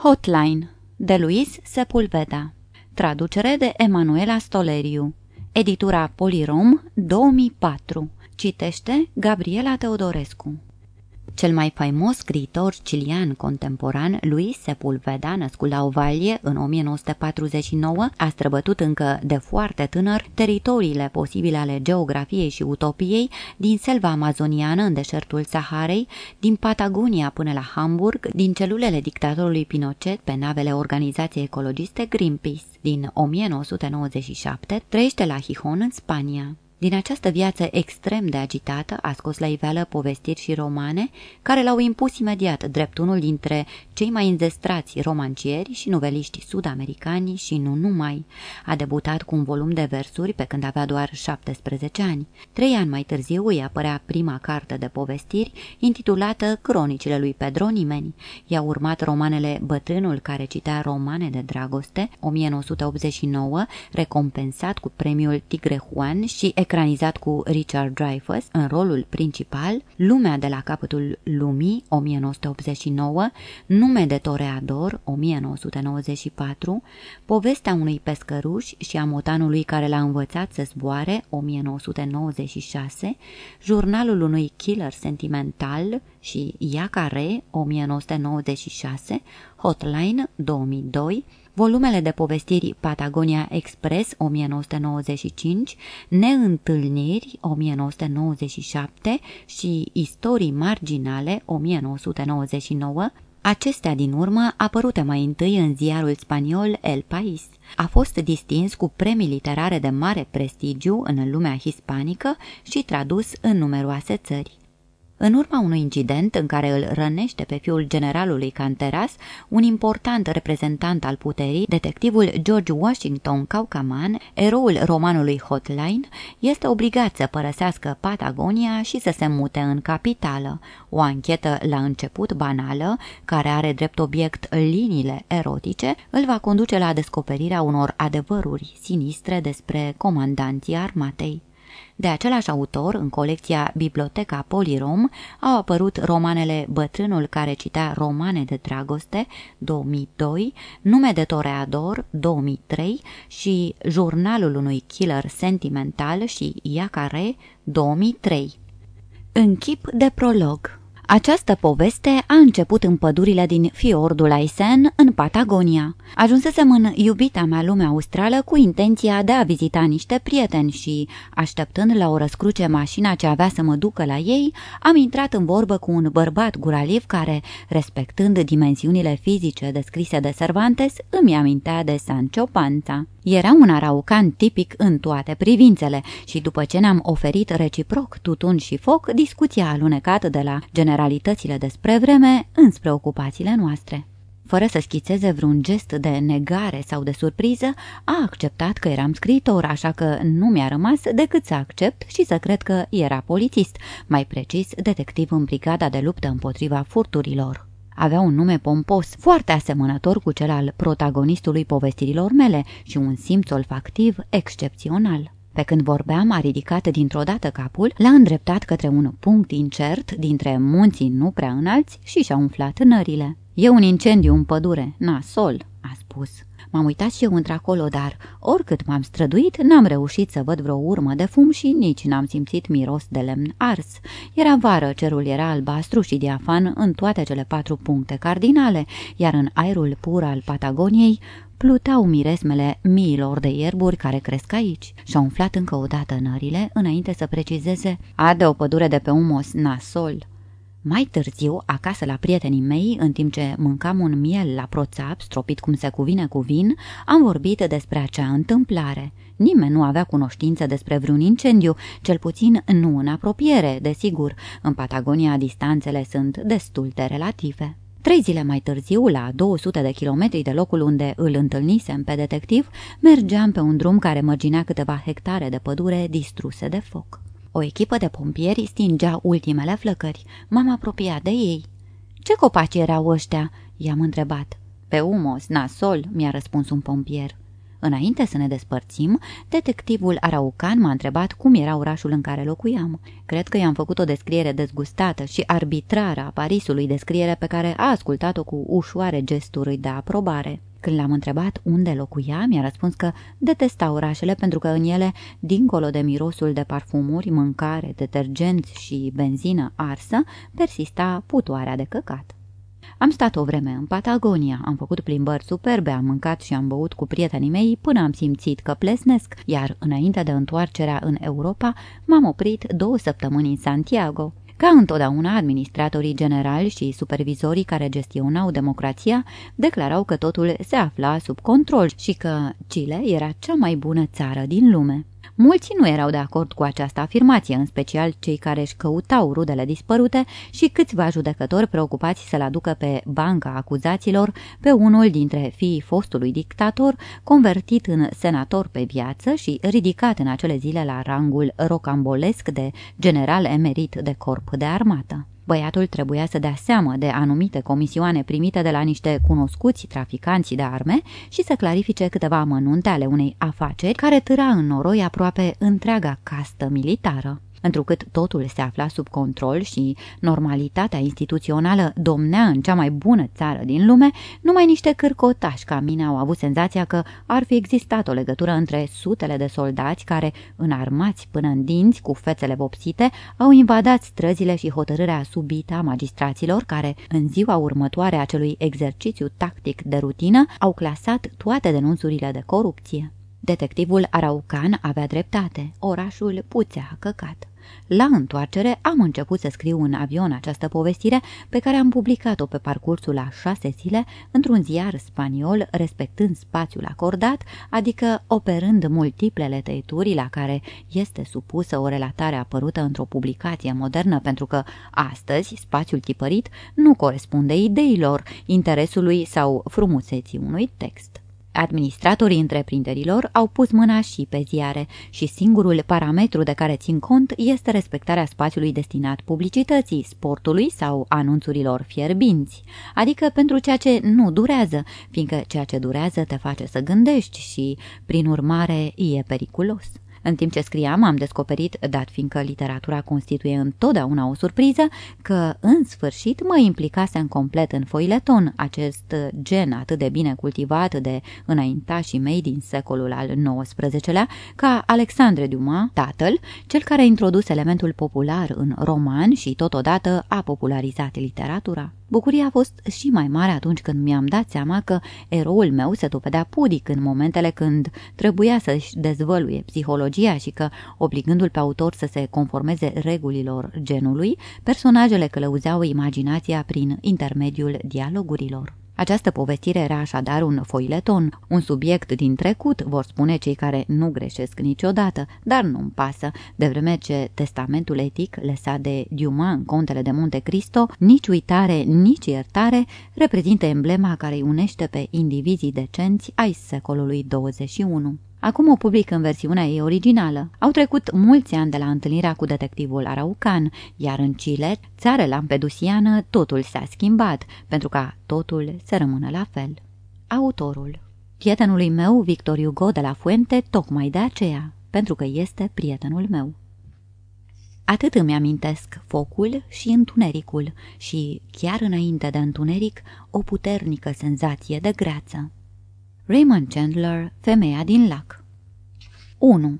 Hotline de Luis Sepulveda. Traducere de Emanuela Stoleriu. Editura Polirom 2004 Citește Gabriela Teodorescu cel mai faimos scriitor cilian contemporan, Luis Sepulveda, născut la Ovalie în 1949, a străbătut încă de foarte tânăr teritoriile posibile ale geografiei și utopiei din selva amazoniană în deșertul Saharei, din Patagonia până la Hamburg, din celulele dictatorului Pinochet pe navele organizației ecologiste Greenpeace. Din 1997 trăiește la Hihon în Spania. Din această viață extrem de agitată a scos la iveală povestiri și romane care l-au impus imediat drept unul dintre cei mai înzestrați romancieri și noveliști sud-americani și nu numai. A debutat cu un volum de versuri pe când avea doar 17 ani. Trei ani mai târziu îi apărea prima carte de povestiri intitulată Cronicile lui Pedro Nimeni. I-a urmat romanele Bătrânul care citea romane de dragoste 1989, recompensat cu premiul Tigre Juan și ecranizat cu Richard Dreyfuss în rolul principal, Lumea de la capătul lumii, 1989, Nume de toreador, 1994, Povestea unui pescăruș și a motanului care l-a învățat să zboare, 1996, Jurnalul unui killer sentimental și Iacare, 1996, Hotline, 2002, volumele de povestiri Patagonia Express 1995, Neîntâlniri 1997 și Istorii marginale 1999, Acestea din urmă apărute mai întâi în ziarul spaniol El País. A fost distins cu premii literare de mare prestigiu în lumea hispanică și tradus în numeroase țări. În urma unui incident în care îl rănește pe fiul generalului Canteras, un important reprezentant al puterii, detectivul George Washington Caucaman, eroul romanului Hotline, este obligat să părăsească Patagonia și să se mute în capitală. O anchetă la început banală, care are drept obiect liniile erotice, îl va conduce la descoperirea unor adevăruri sinistre despre comandanții armatei. De același autor, în colecția Biblioteca Polirom, au apărut romanele Bătrânul care citea romane de dragoste, 2002, Nume de toreador, 2003 și Jurnalul unui killer sentimental și Iacare, 2003. În chip de prolog această poveste a început în pădurile din fiordul Aisen, în Patagonia. Ajunsesem în iubita mea lume australă cu intenția de a vizita niște prieteni și, așteptând la o răscruce mașina ce avea să mă ducă la ei, am intrat în vorbă cu un bărbat guraliv care, respectând dimensiunile fizice descrise de Cervantes, îmi amintea de Sancho Panza. Era un araucan tipic în toate privințele și după ce ne-am oferit reciproc tutun și foc, discuția alunecată de la generalitățile despre vreme înspre ocupațiile noastre. Fără să schițeze vreun gest de negare sau de surpriză, a acceptat că eram scriitor, așa că nu mi-a rămas decât să accept și să cred că era polițist, mai precis detectiv în brigada de luptă împotriva furturilor. Avea un nume pompos, foarte asemănător cu cel al protagonistului povestirilor mele și un simț olfactiv excepțional. Pe când vorbeam, a ridicat dintr-o dată capul, l-a îndreptat către un punct incert dintre munții nu prea înalți și și-a umflat nările. E un incendiu în pădure, nasol, a spus. M-am uitat și eu într-acolo, dar, oricât m-am străduit, n-am reușit să văd vreo urmă de fum și nici n-am simțit miros de lemn ars. Era vară, cerul era albastru și diafan în toate cele patru puncte cardinale, iar în aerul pur al Patagoniei plutau miresmele miilor de ierburi care cresc aici. Și-au umflat încă o dată nările, înainte să precizeze, ade o pădure de pe umos nasol. Mai târziu, acasă la prietenii mei, în timp ce mâncam un miel la proțap, stropit cum se cuvine cu vin, am vorbit despre acea întâmplare. Nimeni nu avea cunoștință despre vreun incendiu, cel puțin nu în apropiere, desigur. În Patagonia distanțele sunt destul de relative. Trei zile mai târziu, la 200 de kilometri de locul unde îl întâlnisem pe detectiv, mergeam pe un drum care mărginea câteva hectare de pădure distruse de foc. O echipă de pompieri stingea ultimele flăcări. M-am apropiat de ei. Ce copaci erau ăștia?" i-am întrebat. Pe umos, nasol," mi-a răspuns un pompier. Înainte să ne despărțim, detectivul Araucan m-a întrebat cum era orașul în care locuiam. Cred că i-am făcut o descriere dezgustată și arbitrară a Parisului, descriere pe care a ascultat-o cu ușoare gesturi de aprobare. Când l-am întrebat unde locuia, mi-a răspuns că detesta orașele pentru că în ele, dincolo de mirosul de parfumuri, mâncare, detergenți și benzină arsă, persista putoarea de căcat. Am stat o vreme în Patagonia, am făcut plimbări superbe, am mâncat și am băut cu prietenii mei până am simțit că plesnesc, iar înainte de întoarcerea în Europa, m-am oprit două săptămâni în Santiago. Ca întotdeauna, administratorii generali și supervizorii care gestionau democrația declarau că totul se afla sub control și că Chile era cea mai bună țară din lume. Mulți nu erau de acord cu această afirmație, în special cei care își căutau rudele dispărute și câțiva judecători preocupați să-l aducă pe banca acuzaților pe unul dintre fiii fostului dictator, convertit în senator pe viață și ridicat în acele zile la rangul rocambolesc de general emerit de corp de armată. Băiatul trebuia să dea seamă de anumite comisioane primite de la niște cunoscuți traficanți de arme și să clarifice câteva amănunte ale unei afaceri care târa în noroi aproape întreaga castă militară. Întrucât totul se afla sub control și normalitatea instituțională domnea în cea mai bună țară din lume, numai niște cârcotași ca mine au avut senzația că ar fi existat o legătură între sutele de soldați care, înarmați până în dinți, cu fețele vopsite, au invadat străzile și hotărârea subită a magistraților care, în ziua următoare a acelui exercițiu tactic de rutină, au clasat toate denunțurile de corupție. Detectivul Araucan avea dreptate. Orașul puțea căcat. La întoarcere am început să scriu în avion această povestire pe care am publicat-o pe parcursul a șase zile într-un ziar spaniol respectând spațiul acordat, adică operând multiplele tăituri la care este supusă o relatare apărută într-o publicație modernă pentru că astăzi spațiul tipărit nu corespunde ideilor, interesului sau frumuseții unui text. Administratorii întreprinderilor au pus mâna și pe ziare și singurul parametru de care țin cont este respectarea spațiului destinat publicității, sportului sau anunțurilor fierbinți, adică pentru ceea ce nu durează, fiindcă ceea ce durează te face să gândești și, prin urmare, e periculos. În timp ce scriam, am descoperit, dat fiindcă literatura constituie întotdeauna o surpriză, că, în sfârșit, mă implicase în complet în foileton, acest gen atât de bine cultivat de înaintașii mei din secolul al XIX-lea, ca Alexandre Dumas, tatăl, cel care a introdus elementul popular în roman și totodată a popularizat literatura. Bucuria a fost și mai mare atunci când mi-am dat seama că eroul meu se dovedea pudic în momentele când trebuia să-și dezvăluie psihologia și că, obligându-l pe autor să se conformeze regulilor genului, personajele călăuzeau imaginația prin intermediul dialogurilor. Această povestire era așadar un foileton, un subiect din trecut, vor spune cei care nu greșesc niciodată, dar nu-mi pasă, de vreme ce testamentul etic lăsat de Dumas în contele de Monte Cristo, nici uitare, nici iertare, reprezintă emblema care îi unește pe indivizii decenți ai secolului 21. Acum o public în versiunea ei originală. Au trecut mulți ani de la întâlnirea cu detectivul Araucan, iar în Chile, țară lampedusiană, totul s-a schimbat, pentru ca totul să rămână la fel. Autorul Prietenului meu, Victor Hugo de la Fuente, tocmai de aceea, pentru că este prietenul meu. Atât îmi amintesc focul și întunericul și, chiar înainte de întuneric, o puternică senzație de greață. Raymond Chandler, Femeia din lac 1.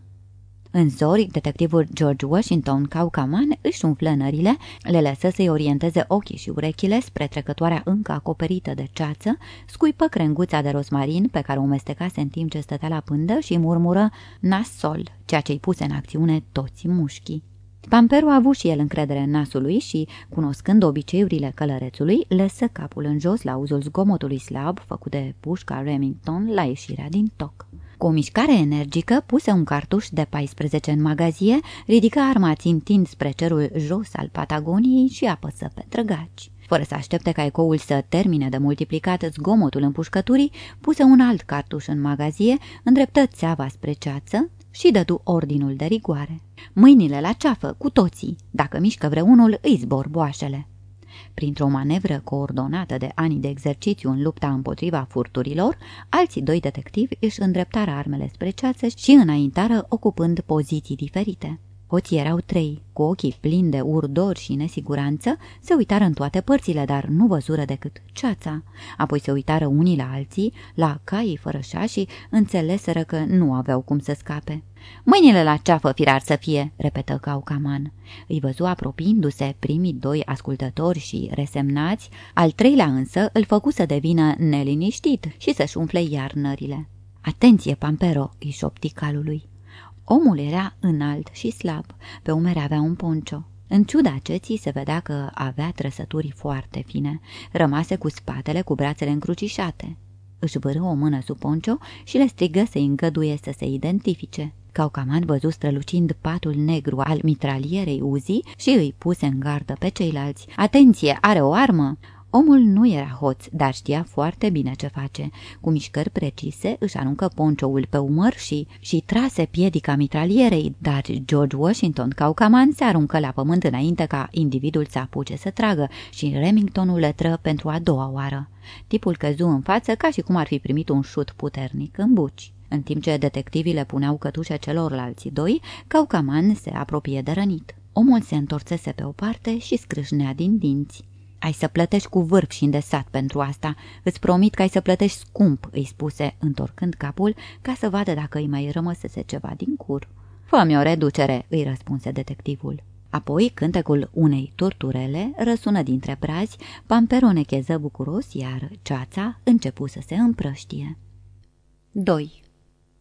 În zori, detectivul George Washington Caucaman își umflă nările, le lăsă să-i orienteze ochii și urechile spre trecătoarea încă acoperită de ceață, scuipă crenguța de rosmarin pe care o mestecase în timp ce stătea la pândă și murmură nasol, ceea ce-i puse în acțiune toți mușchii. Pamperu a avut și el încredere în nasul lui și, cunoscând obiceiurile călărețului, lăsă capul în jos la uzul zgomotului slab făcut de pușca Remington la ieșirea din toc. Cu o mișcare energică, puse un cartuș de 14 în magazie, ridică arma țintind spre cerul jos al Patagoniei și apăsă pe trăgaci. Fără să aștepte ca ecoul să termine de multiplicat zgomotul împușcăturii, puse un alt cartuș în magazie, îndreptă țeava spre ceață, și dădu ordinul de rigoare. Mâinile la ceafă, cu toții, dacă mișcă vreunul, îi zbor boașele. Printr-o manevră coordonată de ani de exercițiu în lupta împotriva furturilor, alții doi detectivi își îndreptară armele spre ceață și înaintară ocupând poziții diferite. Hoții erau trei, cu ochii plini de urdor și nesiguranță, se uitară în toate părțile, dar nu văzură decât ceața. Apoi se uitară unii la alții, la caii fără și înțeleseră că nu aveau cum să scape. Mâinile la ceafă, firar să fie!" repetă Caucaman. Îi văzu apropiindu-se primii doi ascultători și resemnați, al treilea însă îl făcu să devină neliniștit și să-și umfle iarnările. Atenție, Pampero!" îi șopti calului. Omul era înalt și slab, pe umeri avea un poncio. În ciuda ceții se vedea că avea trăsături foarte fine, rămase cu spatele cu brațele încrucișate. Își vârâ o mână sub poncio și le strigă să-i îngăduie să se identifice. Caucaman văzu strălucind patul negru al mitralierei Uzi și îi puse în gardă pe ceilalți. Atenție, are o armă! Omul nu era hoț, dar știa foarte bine ce face. Cu mișcări precise își aruncă poncioul pe umăr și, și trase piedica mitralierei, dar George Washington Caucaman se aruncă la pământ înainte ca individul să apuce să tragă și Remingtonul letră pentru a doua oară. Tipul căzu în față ca și cum ar fi primit un șut puternic în buci. În timp ce detectivii le puneau cătușe celorlalți doi, Caucaman se apropie de rănit. Omul se întorțese pe o parte și scrâșnea din dinți. Ai să plătești cu vârf și îndesat pentru asta. Îți promit că ai să plătești scump, îi spuse, întorcând capul, ca să vadă dacă îi mai rămăsese ceva din cur. Fă-mi o reducere, îi răspunse detectivul. Apoi cântecul unei torturele răsună dintre brazi, Pampero necheză bucuros, iar ceața începu să se împrăștie. 2.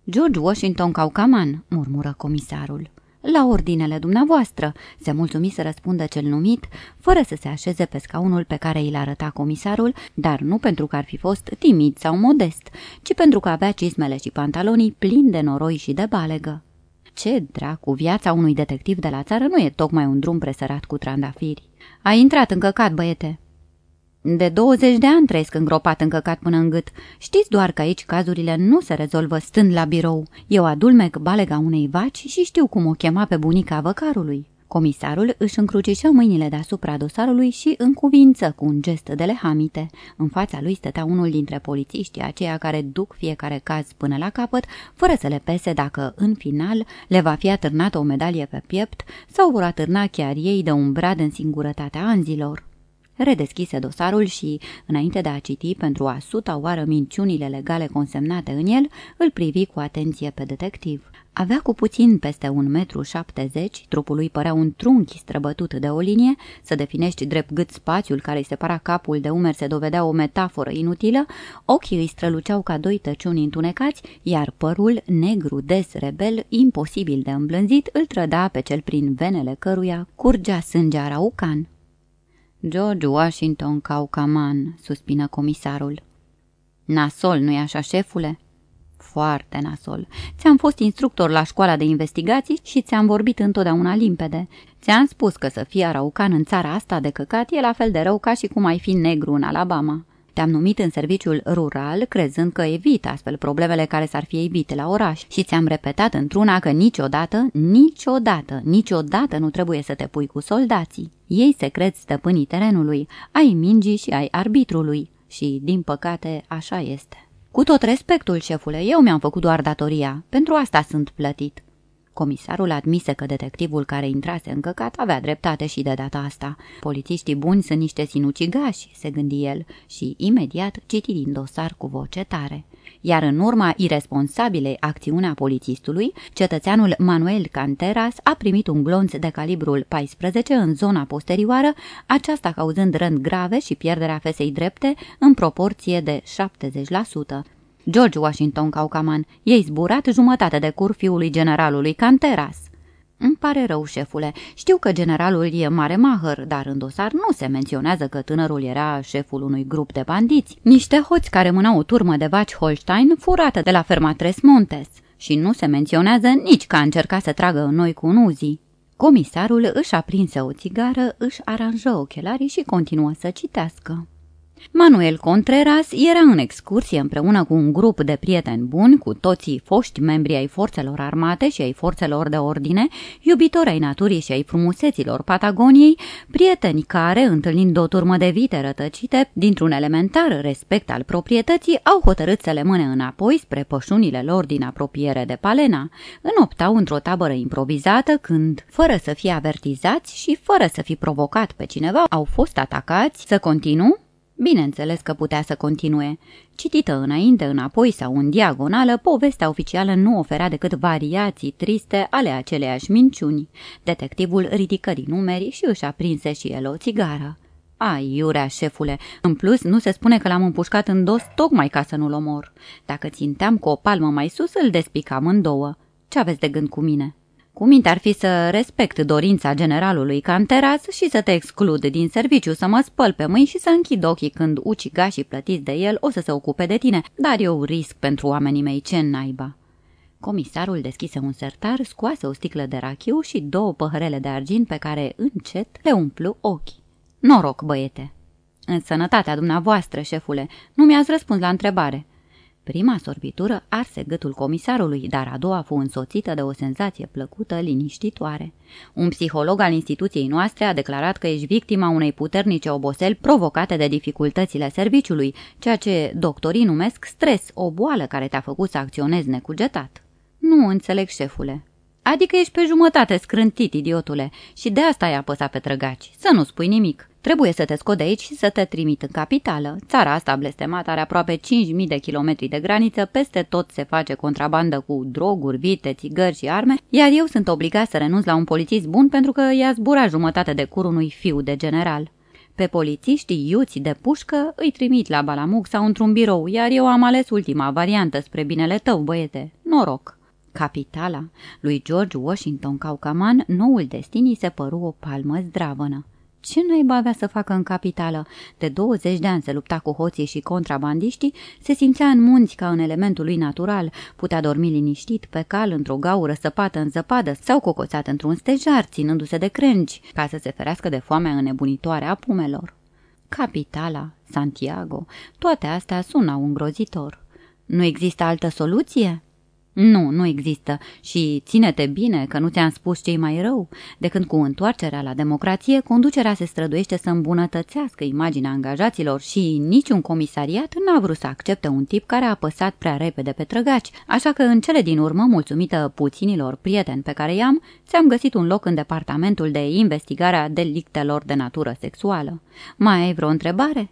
George Washington Caucaman, murmură comisarul. La ordinele dumneavoastră, se mulțumi să răspundă cel numit, fără să se așeze pe scaunul pe care îl arăta comisarul, dar nu pentru că ar fi fost timid sau modest, ci pentru că avea cizmele și pantalonii plini de noroi și de balegă. Ce dracu, viața unui detectiv de la țară nu e tocmai un drum presărat cu trandafiri. A intrat în căcat, băiete, de 20 de ani trăiesc îngropat în căcat până în gât. Știți doar că aici cazurile nu se rezolvă stând la birou. Eu adulmec balega unei vaci și știu cum o chema pe bunica văcarului. Comisarul își încrucișă mâinile deasupra dosarului și în cuvință cu un gest de lehamite. În fața lui stătea unul dintre polițiștii aceia care duc fiecare caz până la capăt, fără să le pese dacă, în final, le va fi atârnată o medalie pe piept sau vor atârna chiar ei de un brad în singurătatea anzilor redeschise dosarul și, înainte de a citi pentru a suta oară minciunile legale consemnate în el, îl privi cu atenție pe detectiv. Avea cu puțin peste un metru șaptezeci, trupul lui părea un trunchi străbătut de o linie, să definești drept gât spațiul care îi separa capul de umeri se dovedea o metaforă inutilă, ochii îi străluceau ca doi tăciuni întunecați, iar părul, negru, des, rebel, imposibil de îmblânzit, îl trăda pe cel prin venele căruia curgea sânge araucan. George Washington Caucaman, suspină comisarul. Nasol, nu-i așa, șefule? Foarte nasol. Ți-am fost instructor la școala de investigații și ți-am vorbit întotdeauna limpede. Ți-am spus că să fii araucan în țara asta de căcat e la fel de rău ca și cum ai fi negru în Alabama. Te-am numit în serviciul rural crezând că evit astfel problemele care s-ar fi evite la oraș și ți-am repetat într-una că niciodată, niciodată, niciodată nu trebuie să te pui cu soldații. Ei se cred stăpânii terenului, ai mingii și ai arbitrului și, din păcate, așa este. Cu tot respectul, șefule, eu mi-am făcut doar datoria. Pentru asta sunt plătit. Comisarul admise că detectivul care intrase în căcat avea dreptate și de data asta. Polițiștii buni sunt niște sinucigași, se gândi el, și imediat citi din dosar cu voce tare. Iar în urma irresponsabilei acțiunea polițistului, cetățeanul Manuel Canteras a primit un glonț de calibrul 14 în zona posterioară, aceasta cauzând răni grave și pierderea fesei drepte în proporție de 70%. George Washington Caucaman, ei zburat jumătate de cur fiului generalului Canteras. Îmi pare rău, șefule. Știu că generalul e mare mahăr, dar în dosar nu se menționează că tânărul era șeful unui grup de bandiți. Niște hoți care mânau o turmă de vaci Holstein furată de la ferma Tres Montes. Și nu se menționează nici că a încercat să tragă în noi cu un uzi. Comisarul își aprinse o țigară, își aranjă ochelarii și continuă să citească. Manuel Contreras era în excursie împreună cu un grup de prieteni buni, cu toții foști membri ai forțelor armate și ai forțelor de ordine, iubitori ai naturii și ai frumuseților Patagoniei, prieteni care, întâlnind o turmă de vite rătăcite, dintr-un elementar respect al proprietății, au hotărât să le mâne înapoi spre pășunile lor din apropiere de Palena. Înoptau într-o tabără improvizată când, fără să fie avertizați și fără să fi provocat pe cineva, au fost atacați să continu Bineînțeles că putea să continue. Citită înainte, înapoi sau în diagonală, povestea oficială nu oferea decât variații triste ale aceleiași minciuni. Detectivul ridică din numeri și își aprinse și el o țigară. Ai, iurea, șefule, în plus nu se spune că l-am împușcat în dos tocmai ca să nu-l omor. Dacă ținteam cu o palmă mai sus, îl despicam în două. Ce aveți de gând cu mine?" Cu minte ar fi să respect dorința generalului Canteras și să te exclud din serviciu, să mă spăl pe mâini și să închid ochii când ucigașii plătiți de el o să se ocupe de tine, dar eu risc pentru oamenii mei ce naiba. Comisarul deschise un sertar, scoase o sticlă de rachiu și două păhărele de argint pe care, încet, le umplu ochii. Noroc, băiete! În sănătatea dumneavoastră, șefule, nu mi-ați răspuns la întrebare. Prima sorbitură arse gâtul comisarului, dar a doua fu însoțită de o senzație plăcută, liniștitoare. Un psiholog al instituției noastre a declarat că ești victima unei puternice oboseli provocate de dificultățile serviciului, ceea ce doctorii numesc stres, o boală care te-a făcut să acționezi necugetat. Nu înțeleg, șefule. Adică ești pe jumătate scrântit, idiotule, și de asta ai apăsat pe trăgaci. Să nu spui nimic. Trebuie să te scot de aici și să te trimit în capitală. Țara asta blestemată are aproape 5.000 de kilometri de graniță, peste tot se face contrabandă cu droguri, vite, țigări și arme, iar eu sunt obligat să renunț la un polițist bun pentru că i-a zburat jumătate de cur unui fiu de general. Pe polițiștii iuți de pușcă îi trimit la Balamuc sau într-un birou, iar eu am ales ultima variantă spre binele tău, băiete. Noroc! Capitala lui George Washington Caucaman, noul destin se păru o palmă zdravănă. Ce naiba avea să facă în capitală? De 20 de ani se lupta cu hoții și contrabandiștii, se simțea în munți ca în elementul lui natural, putea dormi liniștit pe cal într-o gaură săpată în zăpadă sau cocoțat într-un stejar, ținându-se de crengi, ca să se ferească de foamea înnebunitoare a pumelor. Capitala, Santiago, toate astea sunau îngrozitor. Nu există altă soluție? Nu, nu există și ține-te bine că nu ți-am spus cei mai rău. De când cu întoarcerea la democrație, conducerea se străduiește să îmbunătățească imaginea angajaților și niciun comisariat n-a vrut să accepte un tip care a apăsat prea repede pe trăgaci, așa că în cele din urmă, mulțumită puținilor prieteni pe care i-am, ți-am găsit un loc în departamentul de investigare a delictelor de natură sexuală. Mai ai vreo întrebare?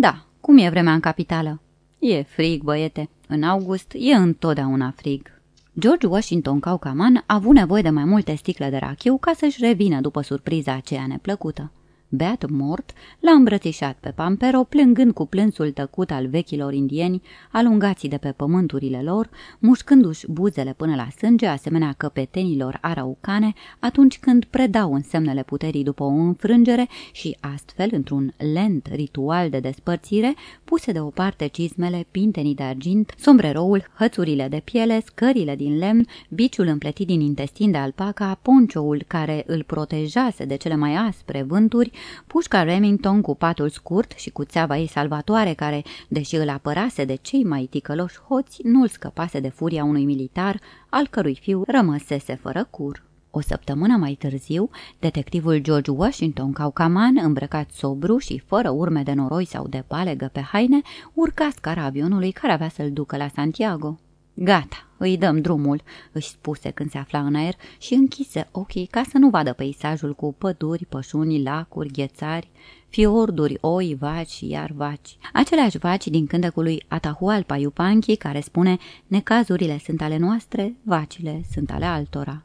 Da, cum e vremea în capitală? E frig, băiete. În august e întotdeauna frig. George Washington Caucaman a avut nevoie de mai multe sticle de rachiu ca să-și revină după surpriza aceea neplăcută. Beat mort, l-a îmbrățișat pe Pampero, plângând cu plânsul tăcut al vechilor indieni, alungații de pe pământurile lor, mușcându-și buzele până la sânge, asemenea căpetenilor araucane, atunci când predau în semnele puterii după o înfrângere și astfel, într-un lent ritual de despărțire, puse deoparte cizmele, pintenii de argint, sombreroul, hățurile de piele, scările din lemn, biciul împletit din intestin de alpaca, poncioul care îl protejase de cele mai aspre vânturi, pușca Remington cu patul scurt și cu țeava ei salvatoare care, deși îl apărase de cei mai ticăloși hoți, nu îl scăpase de furia unui militar, al cărui fiu rămăsese fără cur. O săptămână mai târziu, detectivul George Washington Caucaman, îmbrăcat sobru și fără urme de noroi sau de palegă pe haine, urca scara avionului care avea să-l ducă la Santiago. Gata, îi dăm drumul," își spuse când se afla în aer și închise ochii ca să nu vadă peisajul cu păduri, pășuni, lacuri, ghețari, fiorduri, oi, vaci, iar vaci. Aceleași vaci din cântecul lui Atahualpa Paiupanchi care spune Necazurile sunt ale noastre, vacile sunt ale altora.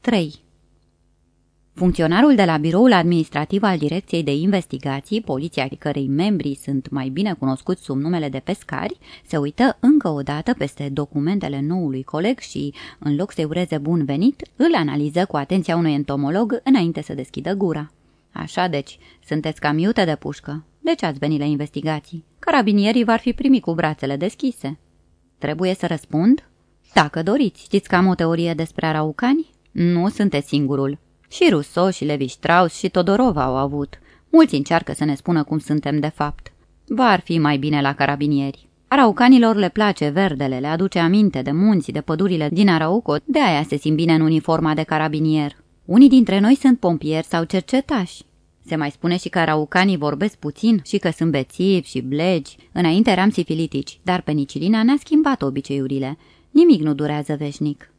3. Funcționarul de la biroul administrativ al Direcției de Investigații, poliția cărei membrii sunt mai bine cunoscuți sub numele de pescari, se uită încă o dată peste documentele noului coleg și, în loc să-i ureze bun venit, îl analiză cu atenția unui entomolog înainte să deschidă gura. Așa deci, sunteți cam iute de pușcă. De ce ați venit la investigații? Carabinierii v-ar fi primit cu brațele deschise. Trebuie să răspund? Dacă doriți, știți că am o teorie despre araucani? Nu sunteți singurul. Și Rousseau și Levi Strauss și Todorov au avut. Mulți încearcă să ne spună cum suntem de fapt. Va fi mai bine la carabinieri. Araucanilor le place verdele, le aduce aminte de munți, de pădurile din Arauco, de aia se simt bine în uniforma de carabinier. Unii dintre noi sunt pompieri sau cercetași. Se mai spune și că araucanii vorbesc puțin și că sunt bețivi și blegi. Înainte eram sifilitici, dar penicilina ne-a schimbat obiceiurile. Nimic nu durează veșnic.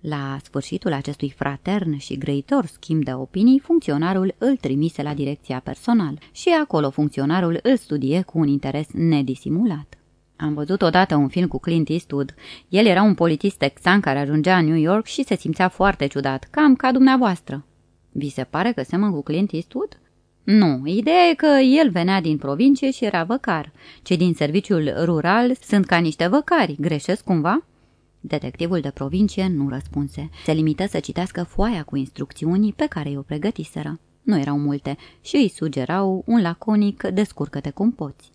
La sfârșitul acestui fratern și grăitor schimb de opinii, funcționarul îl trimise la direcția personal și acolo funcționarul îl studie cu un interes nedisimulat. Am văzut odată un film cu Clint Eastwood. El era un polițist texan care ajungea în New York și se simțea foarte ciudat, cam ca dumneavoastră. Vi se pare că semăn cu Clint Eastwood? Nu, ideea e că el venea din provincie și era văcar. Cei din serviciul rural sunt ca niște văcari, greșesc cumva? Detectivul de provincie nu răspunse. Se limită să citească foaia cu instrucțiuni pe care i-o pregătiseră. Nu erau multe și îi sugerau un laconic descurcă-te cum poți.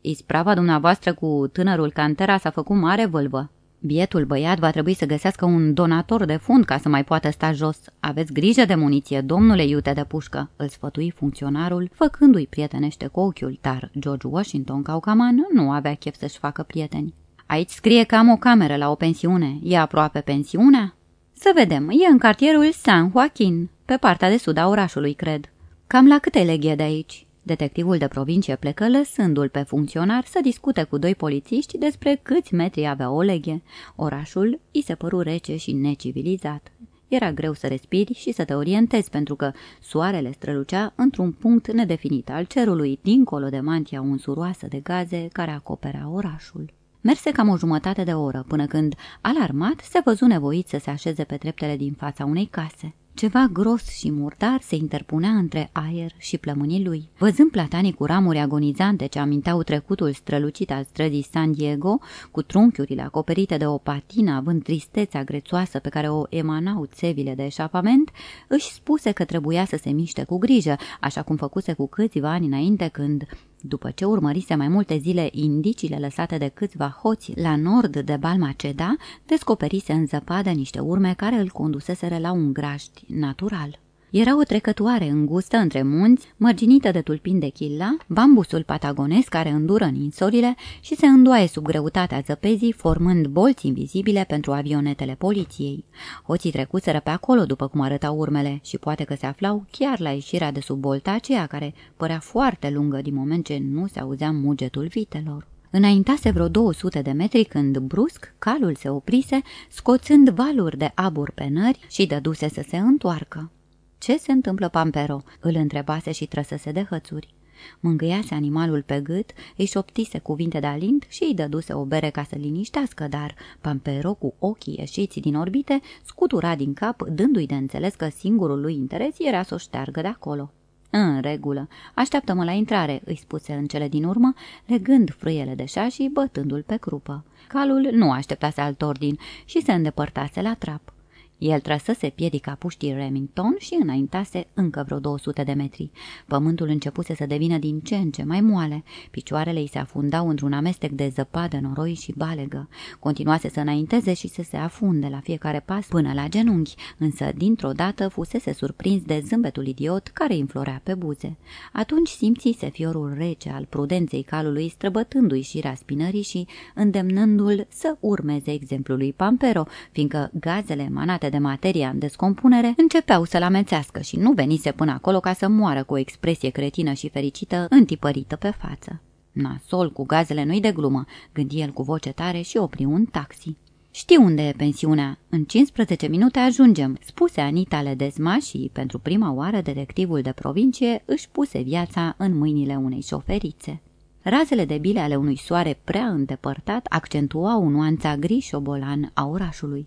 Isprava dumneavoastră cu tânărul Cantera s-a făcut mare vâlvă. Bietul băiat va trebui să găsească un donator de fund ca să mai poată sta jos. Aveți grijă de muniție, domnule iute de pușcă, îl sfătui funcționarul, făcându-i prietenește cu ochiul, dar George Washington Caucaman nu avea chef să-și facă prieteni. Aici scrie că am o cameră la o pensiune. E aproape pensiunea? Să vedem, e în cartierul San Joaquin, pe partea de sud a orașului, cred. Cam la câte leghe de aici? Detectivul de provincie plecă lăsându-l pe funcționar să discute cu doi polițiști despre câți metri avea o leghe. Orașul îi se păru rece și necivilizat. Era greu să respiri și să te orientezi pentru că soarele strălucea într-un punct nedefinit al cerului, dincolo de mantia unsuroasă de gaze care acopera orașul. Merse cam o jumătate de oră până când, alarmat, se văzu nevoit să se așeze pe treptele din fața unei case. Ceva gros și murdar se interpunea între aer și plămânii lui. Văzând platanii cu ramuri agonizante ce aminteau trecutul strălucit al străzii San Diego, cu trunchiurile acoperite de o patină, având tristețea grețoasă pe care o emanau țevile de eșapament, își spuse că trebuia să se miște cu grijă, așa cum făcuse cu câțiva ani înainte când, după ce urmărise mai multe zile indiciile lăsate de câțiva hoți la nord de Balmaceda, descoperise în zăpadă niște urme care îl conduseseră la un graști natural. Era o trecătoare îngustă între munți, mărginită de tulpini de chilla, bambusul patagonesc care îndură în insolile și se îndoaie sub greutatea zăpezii, formând bolți invizibile pentru avionetele poliției. Hoții trecuseră pe acolo, după cum arătau urmele, și poate că se aflau chiar la ieșirea de sub bolta aceea, care părea foarte lungă din moment ce nu se auzea mugetul vitelor. Înaintase vreo 200 de metri când, brusc, calul se oprise, scoțând valuri de abur pe nări și dăduse să se întoarcă. Ce se întâmplă, Pampero?" îl întrebase și trăsese de hățuri. Mângâiase animalul pe gât, îi șoptise cuvinte de alint și îi dăduse o bere ca să liniștească, dar Pampero, cu ochii ieșiți din orbite, scutura din cap, dându-i de înțeles că singurul lui interes era să o șteargă de acolo. În regulă, așteaptă-mă la intrare," îi spuse în cele din urmă, legând frâiele de șa și bătându-l pe crupă. Calul nu așteptase alt ordin și se îndepărtase la trap. El trăsăse piedica puștii Remington și înaintase încă vreo 200 de metri. Pământul începuse să devină din ce în ce mai moale. Picioarele îi se afundau într-un amestec de zăpadă, noroi și balegă. Continuase să înainteze și să se afunde la fiecare pas până la genunchi, însă dintr-o dată fusese surprins de zâmbetul idiot care îi înflorea pe buze. Atunci simțise fiorul rece al prudenței calului străbătându-i șirea spinării și îndemnându-l să urmeze exemplul lui Pampero, fiindcă gazele emanate de materia în descompunere, începeau să-l amețească și nu venise până acolo ca să moară cu o expresie cretină și fericită întipărită pe față. Nasol cu gazele nu-i de glumă, gândi el cu voce tare și opri un taxi. Știu unde e pensiunea. În 15 minute ajungem, spuse Anita Ledesma și, pentru prima oară, detectivul de provincie își puse viața în mâinile unei șoferițe. Razele de bile ale unui soare prea îndepărtat accentuau nuanța gri șobolan a orașului.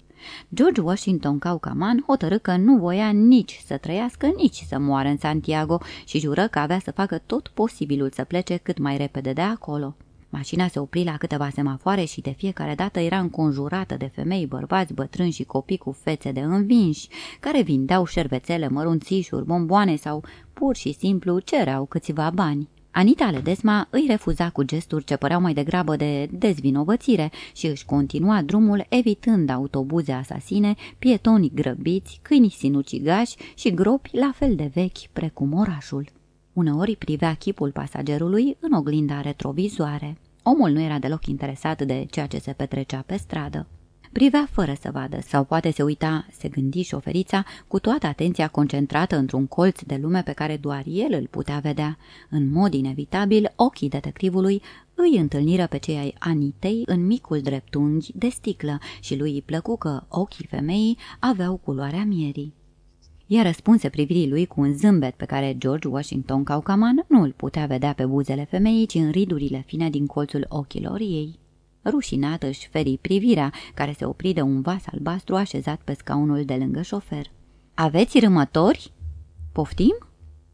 George Washington Caucaman hotărâ că nu voia nici să trăiască, nici să moară în Santiago și jură că avea să facă tot posibilul să plece cât mai repede de acolo. Mașina se opri la câteva semafoare și de fiecare dată era înconjurată de femei, bărbați, bătrâni și copii cu fețe de învinși, care vindeau șervețele, mărunțișuri, bomboane sau pur și simplu cereau câțiva bani. Anita Ledesma îi refuza cu gesturi ce păreau mai degrabă de dezvinovățire și își continua drumul evitând autobuze asasine, pietoni grăbiți, câini sinucigași și gropi la fel de vechi precum orașul. Uneori privea chipul pasagerului în oglinda retrovizoare. Omul nu era deloc interesat de ceea ce se petrecea pe stradă. Privea fără să vadă sau poate se uita, se gândi șoferița, cu toată atenția concentrată într-un colț de lume pe care doar el îl putea vedea. În mod inevitabil, ochii detectivului îi întâlniră pe cei ai Anitei în micul dreptunghi de sticlă și lui îi plăcu că ochii femeii aveau culoarea mierii. Ea răspunse privirii lui cu un zâmbet pe care George Washington Caucaman nu îl putea vedea pe buzele femeii, ci în ridurile fine din colțul ochilor ei. Rușinat își feri privirea, care se opri de un vas albastru așezat pe scaunul de lângă șofer. Aveți râmători?" Poftim?"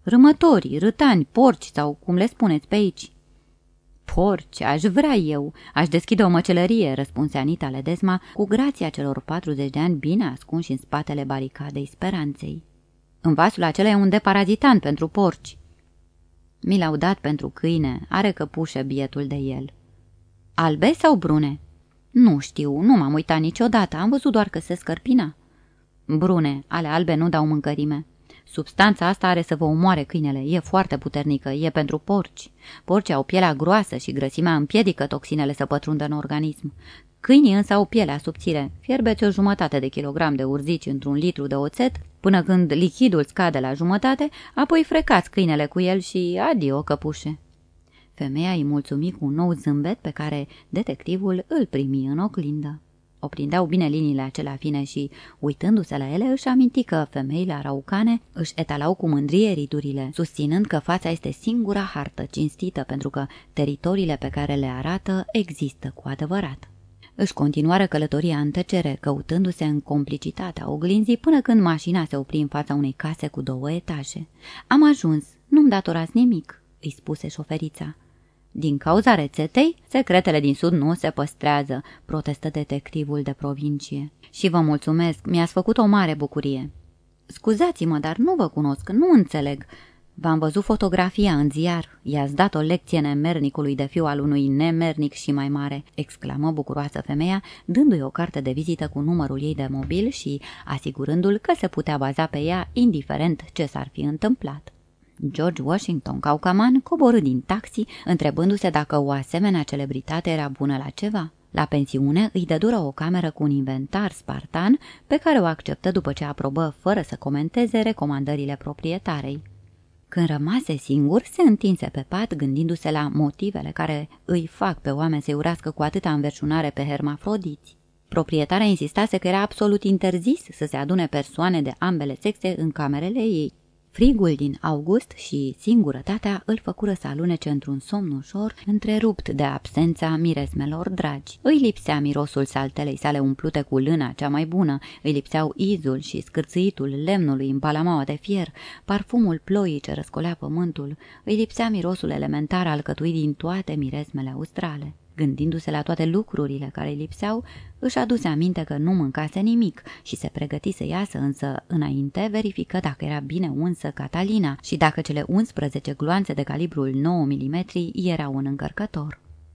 Râmători, râtani, porci sau cum le spuneți pe aici." Porci, aș vrea eu. Aș deschide o măcelărie, răspunse Anita Ledesma, cu grația celor 40 de ani bine ascunși în spatele baricadei speranței. În vasul acela e un deparazitant pentru porci. Mi l-au dat pentru câine, are căpușă bietul de el. Albe sau brune? Nu știu, nu m-am uitat niciodată, am văzut doar că se scărpina. Brune, ale albe nu dau mâncărime. Substanța asta are să vă omoare câinele, e foarte puternică, e pentru porci. Porcii au pielea groasă și grăsimea împiedică toxinele să pătrundă în organism. Câinii însă au pielea subțire. Fierbeți o jumătate de kilogram de urzici într-un litru de oțet, până când lichidul scade la jumătate, apoi frecați câinele cu el și adio căpușe. Femeia îi mulțumi cu un nou zâmbet pe care detectivul îl primi în oglindă. O prindeau bine liniile acelea fine și, uitându-se la ele, își aminti că femeile araucane își etalau cu mândrie riturile, susținând că fața este singura hartă cinstită pentru că teritoriile pe care le arată există cu adevărat. Își continuară călătoria în tăcere, căutându-se în complicitatea oglinzii până când mașina se opri în fața unei case cu două etaje. Am ajuns, nu-mi datorați nimic," îi spuse șoferița. Din cauza rețetei, secretele din sud nu se păstrează, protestă detectivul de provincie. Și vă mulțumesc, mi-ați făcut o mare bucurie. Scuzați-mă, dar nu vă cunosc, nu înțeleg. V-am văzut fotografia în ziar. I-ați dat o lecție nemernicului de fiu al unui nemernic și mai mare, exclamă bucuroasă femeia, dându-i o carte de vizită cu numărul ei de mobil și asigurându-l că se putea baza pe ea, indiferent ce s-ar fi întâmplat. George Washington Caucaman coborâ din taxi, întrebându-se dacă o asemenea celebritate era bună la ceva. La pensiune îi dădură o cameră cu un inventar spartan, pe care o acceptă după ce aprobă, fără să comenteze, recomandările proprietarei. Când rămase singur, se întinse pe pat, gândindu-se la motivele care îi fac pe oameni să urască cu atâta înverșunare pe hermafrodiți. Proprietarea insistase că era absolut interzis să se adune persoane de ambele sexe în camerele ei. Frigul din august și singurătatea îl făcură să alunece într-un somn ușor, întrerupt de absența miresmelor dragi. Îi lipsea mirosul saltelei sale umplute cu lâna cea mai bună, îi lipseau izul și scârțâitul lemnului în palamaua de fier, parfumul ploii ce răscolea pământul, îi lipsea mirosul elementar alcătuit din toate miresmele australe. Gândindu-se la toate lucrurile care îi lipseau, își aduse aminte că nu mâncase nimic și se pregăti să iasă, însă înainte verifică dacă era bine unsă Catalina și dacă cele 11 gloanțe de calibrul 9 mm erau un încărcător.